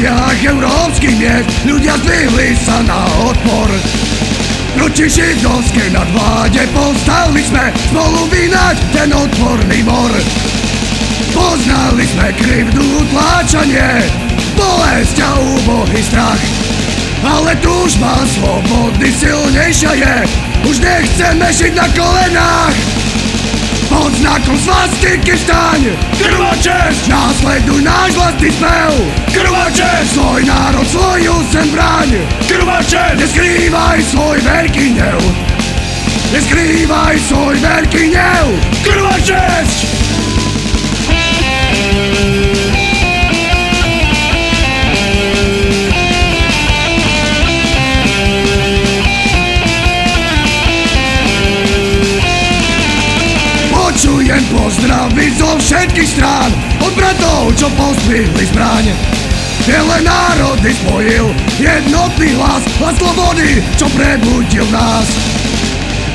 očiach európskych miest ľudia zdvihli sa na odpor. Proti židovskej nadvláde povstali sme spolu vynať ten odporný mor. Poznali sme krivdu, tláčanie, bolesť a úbohý strach. Ale túžba slobody silnejšia je, už nechceme žiť na kolenách. Pod znakom svastiky staň Krvá jednu naglasni spev Krvače, svoj narod, svoju sem branj Krvače, ne skrivaj svoj veliki njev Ne skrivaj svoj veliki njev všetkých strán Od bratov, čo pozdvihli zbraň Celé národy spojil jednotný hlas Hlas slobody, čo prebudil nás.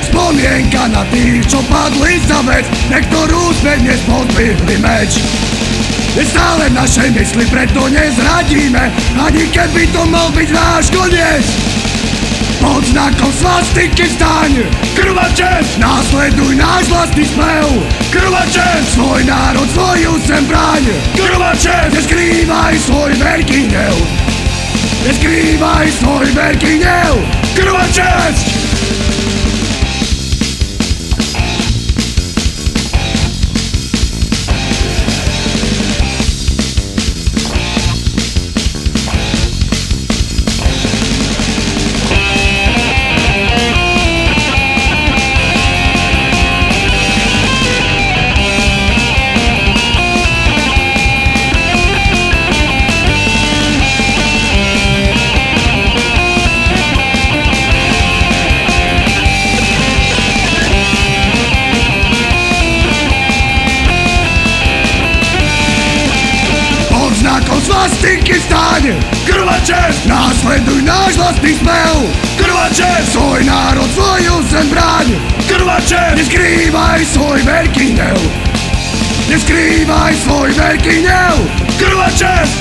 Spomienka na tých, čo padli za vec Pre ktorú sme dnes pozdvihli meč. Je stále v našej mysli, preto nezradíme Ani keby to mal byť náš koniec Pod znakom svastiky vstaň Krvá česť, Následuj náš vlastný spev krvá česť, Svoj národ, svoju sem braň! Krvá česť, Neskrývaj svoj veľký hnev! Neskrývaj svoj veľký hnev! Krvá svastiky vstaň Krvá česť, Následuj náš vlastný spev krvá česť, Svoj národ, svoju sem braň! Krvá česť, Neskrývaj svoj veľký hnev! Neskrývaj svoj veľký hnev! Krvá česť.